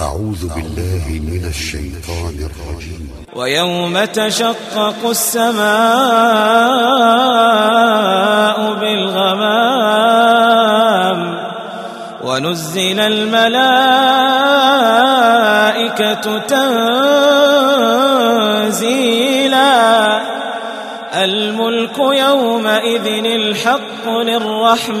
أعوذ بالله من الشيطان الرجيم. ويوم تشقق السماء بالغمام ونزل الملائكة تنزيلا. الملك يومئذ الحق للرحمن.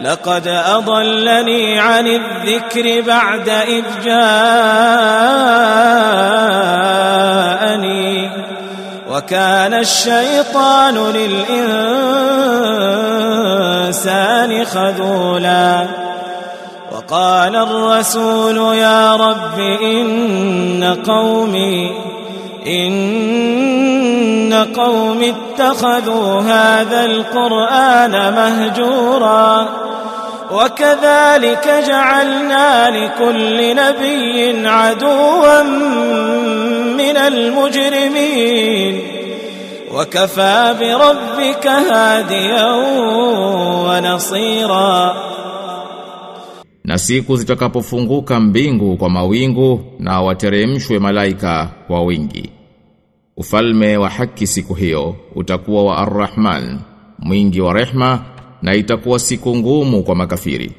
لقد أضلني عن الذكر بعد إذ جاءني وكان الشيطان للإنسان خذولا وقال الرسول يا رب إن قومي إن قومي اتخذوا هذا القرآن مهجورا وكذلك جعلنا لكل نبي عدوا من المجرمين وكفى بربك هاديا ونصيرا Na siku zitakapofunguka mbingu kwa mawingu na wateremshwe malaika kwa wingi. Ufalme wa haki siku hiyo utakuwa wa Ar-Rahman, mwingi wa rehma na itakuwa siku ngumu kwa makafiri.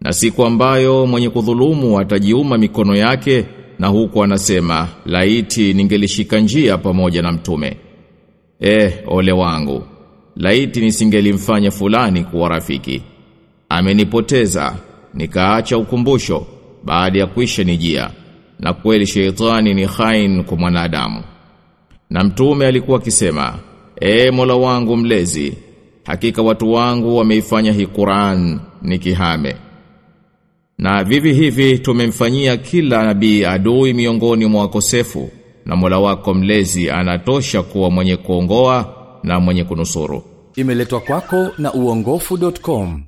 Na siku ambayo mwenye kudhulumu atajiuma mikono yake na huku anasema laiti ningelishika njia pamoja na mtume. Eh, ole wangu. Laiti nisingelimfanya fulani kuwa rafiki. Amenipoteza nikaacha ukumbusho baada ya kuisha nijia na kweli sheitani ni khain kwa mwanadamu na mtume alikuwa akisema e Mola wangu mlezi hakika watu wangu wameifanya hii Qur'an ni kihame. Na vivi hivi tumemfanyia kila nabii adui miongoni mwa wakosefu na Mola wako mlezi anatosha kuwa mwenye kuongoa na mwenye kunusuru. Imeletwa kwako na uongofu.com